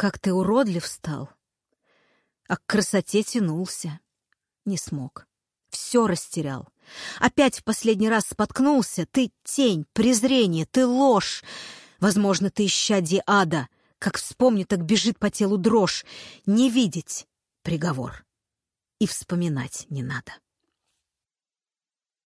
как ты уродлив стал, а к красоте тянулся. Не смог. Все растерял. Опять в последний раз споткнулся. Ты тень, презрение, ты ложь. Возможно, ты исчадие ада. Как вспомню, так бежит по телу дрожь. Не видеть — приговор. И вспоминать не надо.